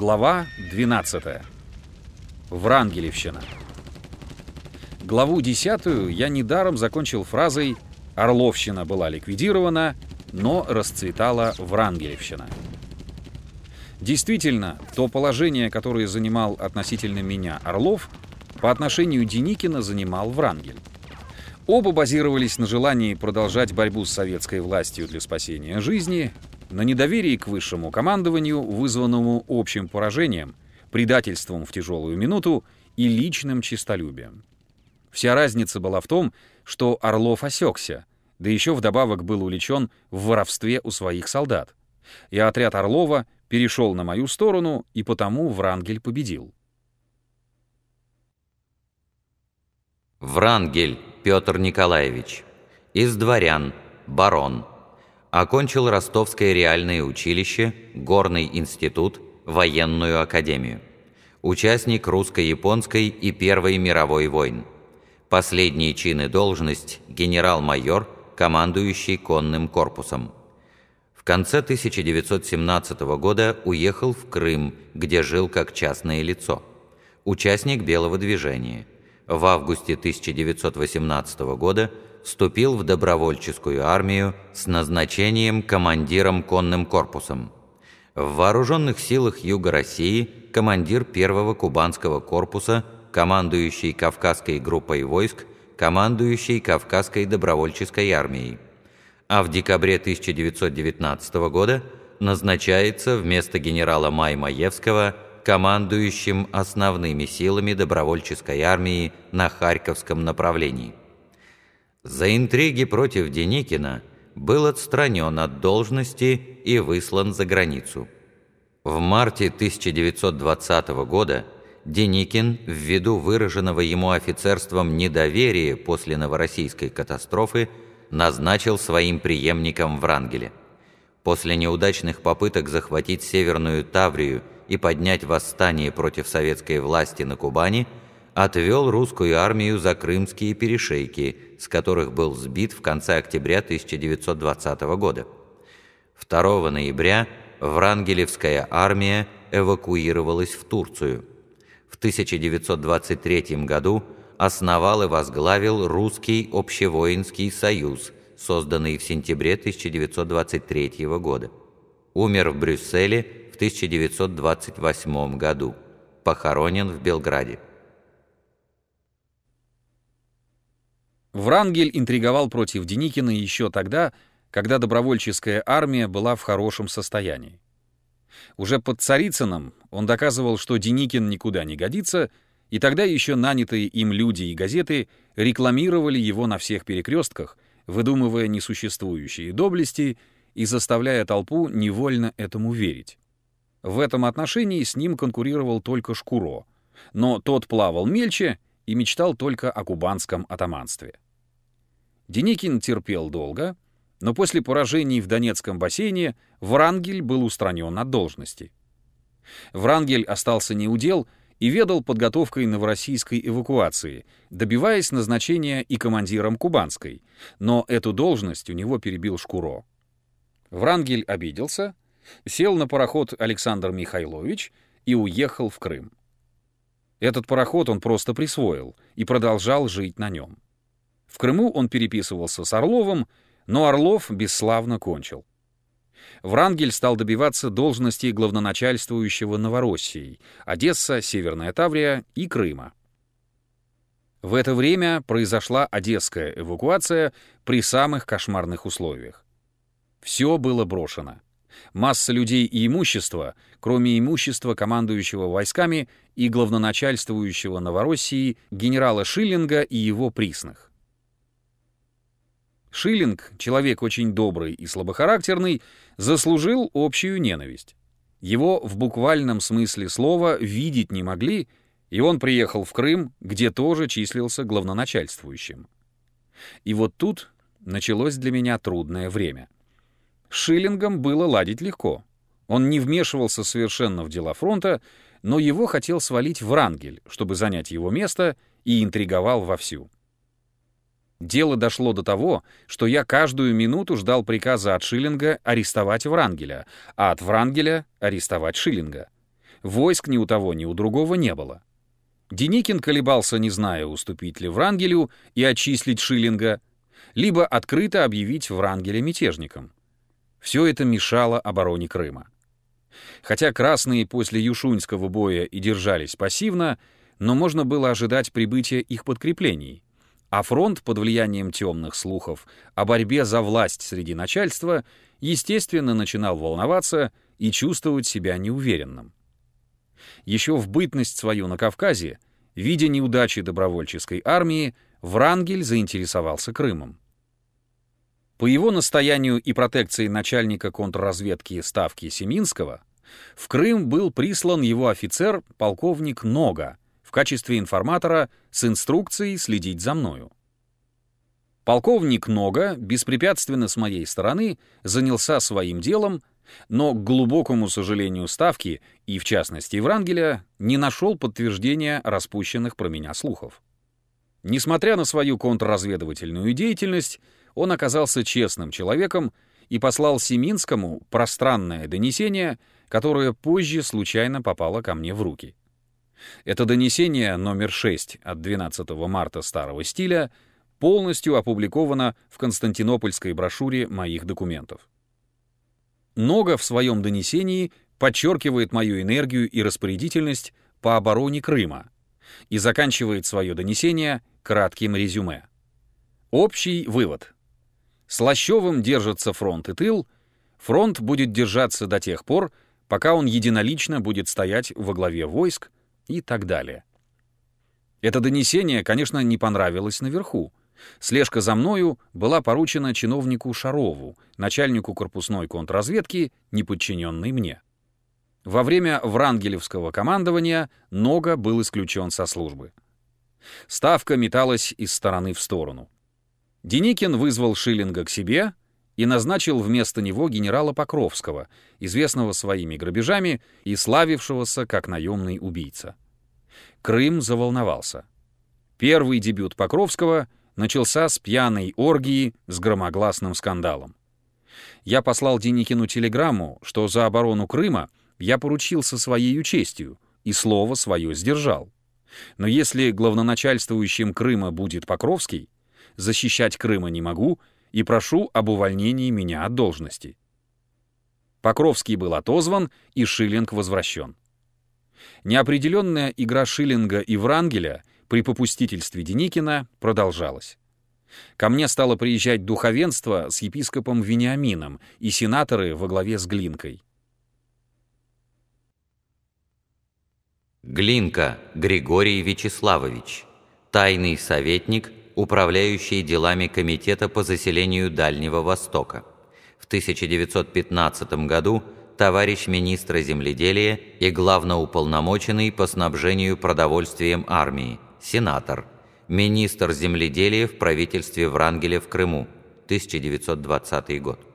Глава 12. Врангелевщина. Главу 10 я недаром закончил фразой «Орловщина была ликвидирована, но расцветала Врангелевщина». Действительно, то положение, которое занимал относительно меня Орлов, по отношению Деникина занимал Врангель. Оба базировались на желании продолжать борьбу с советской властью для спасения жизни, на недоверии к высшему командованию, вызванному общим поражением, предательством в тяжелую минуту и личным честолюбием. Вся разница была в том, что Орлов осекся, да еще вдобавок был увлечен в воровстве у своих солдат. И отряд Орлова перешел на мою сторону, и потому Врангель победил. Врангель Петр Николаевич. Из дворян. Барон. Окончил Ростовское реальное училище, Горный институт, Военную академию. Участник русско-японской и Первой мировой войн. Последние чины должность – генерал-майор, командующий конным корпусом. В конце 1917 года уехал в Крым, где жил как частное лицо. Участник Белого движения. В августе 1918 года – вступил в добровольческую армию с назначением командиром конным корпусом. В вооруженных силах Юга России командир первого кубанского корпуса, командующий Кавказской группой войск, командующий Кавказской добровольческой армией. А в декабре 1919 года назначается вместо генерала Маймаевского командующим основными силами добровольческой армии на Харьковском направлении за интриги против Деникина был отстранен от должности и выслан за границу. В марте 1920 года Деникин, ввиду выраженного ему офицерством недоверия после новороссийской катастрофы, назначил своим преемником Врангеля. После неудачных попыток захватить Северную Таврию и поднять восстание против советской власти на Кубани – отвел русскую армию за крымские перешейки, с которых был сбит в конце октября 1920 года. 2 ноября Врангелевская армия эвакуировалась в Турцию. В 1923 году основал и возглавил Русский общевоинский союз, созданный в сентябре 1923 года. Умер в Брюсселе в 1928 году. Похоронен в Белграде. Врангель интриговал против Деникина еще тогда, когда добровольческая армия была в хорошем состоянии. Уже под Царицыным он доказывал, что Деникин никуда не годится, и тогда еще нанятые им люди и газеты рекламировали его на всех перекрестках, выдумывая несуществующие доблести и заставляя толпу невольно этому верить. В этом отношении с ним конкурировал только Шкуро, но тот плавал мельче и мечтал только о кубанском атаманстве. Деникин терпел долго, но после поражений в Донецком бассейне Врангель был устранен от должности. Врангель остался неудел и ведал подготовкой новороссийской эвакуации, добиваясь назначения и командиром Кубанской, но эту должность у него перебил Шкуро. Врангель обиделся, сел на пароход Александр Михайлович и уехал в Крым. Этот пароход он просто присвоил и продолжал жить на нем. В Крыму он переписывался с Орловым, но Орлов бесславно кончил. Врангель стал добиваться должности главноначальствующего Новороссией, Одесса, Северная Таврия и Крыма. В это время произошла одесская эвакуация при самых кошмарных условиях. Все было брошено. Масса людей и имущества, кроме имущества командующего войсками и главноначальствующего Новороссии генерала Шиллинга и его присных. Шиллинг, человек очень добрый и слабохарактерный, заслужил общую ненависть. Его в буквальном смысле слова видеть не могли, и он приехал в Крым, где тоже числился главноначальствующим. И вот тут началось для меня трудное время — Шиллингом было ладить легко. Он не вмешивался совершенно в дела фронта, но его хотел свалить в Рангель, чтобы занять его место, и интриговал вовсю. Дело дошло до того, что я каждую минуту ждал приказа от Шиллинга арестовать Врангеля, а от Врангеля арестовать Шиллинга. Войск ни у того, ни у другого не было. Деникин колебался, не зная, уступить ли Врангелю и отчислить Шиллинга, либо открыто объявить Врангеля мятежником. Все это мешало обороне Крыма. Хотя красные после Юшуньского боя и держались пассивно, но можно было ожидать прибытия их подкреплений. А фронт под влиянием темных слухов о борьбе за власть среди начальства, естественно, начинал волноваться и чувствовать себя неуверенным. Еще в бытность свою на Кавказе, видя неудачи добровольческой армии, Врангель заинтересовался Крымом. По его настоянию и протекции начальника контрразведки Ставки Семинского, в Крым был прислан его офицер, полковник Нога, в качестве информатора с инструкцией следить за мною. Полковник Нога, беспрепятственно с моей стороны, занялся своим делом, но, к глубокому сожалению Ставки, и в частности Врангеля, не нашел подтверждения распущенных про меня слухов. Несмотря на свою контрразведывательную деятельность, он оказался честным человеком и послал Семинскому пространное донесение, которое позже случайно попало ко мне в руки. Это донесение номер 6 от 12 марта старого стиля полностью опубликовано в Константинопольской брошюре моих документов. Нога в своем донесении подчеркивает мою энергию и распорядительность по обороне Крыма и заканчивает свое донесение кратким резюме. Общий вывод. Слащевым держится фронт и тыл, фронт будет держаться до тех пор, пока он единолично будет стоять во главе войск, и так далее. Это донесение, конечно, не понравилось наверху. Слежка за мною была поручена чиновнику Шарову, начальнику корпусной контрразведки, не подчиненной мне. Во время Врангелевского командования Нога был исключен со службы. Ставка металась из стороны в сторону. Деникин вызвал Шиллинга к себе и назначил вместо него генерала Покровского, известного своими грабежами и славившегося как наемный убийца. Крым заволновался. Первый дебют Покровского начался с пьяной оргии с громогласным скандалом. Я послал Деникину телеграмму, что за оборону Крыма я поручился своей честью и слово свое сдержал. Но если главноначальствующим Крыма будет Покровский, защищать Крыма не могу — и прошу об увольнении меня от должности. Покровский был отозван, и Шиллинг возвращен. Неопределенная игра Шиллинга и Врангеля при попустительстве Деникина продолжалась. Ко мне стало приезжать духовенство с епископом Вениамином и сенаторы во главе с Глинкой. Глинка Григорий Вячеславович, тайный советник управляющий делами Комитета по заселению Дальнего Востока. В 1915 году товарищ министра земледелия и главноуполномоченный по снабжению продовольствием армии, сенатор, министр земледелия в правительстве Врангеля в Крыму, 1920 год.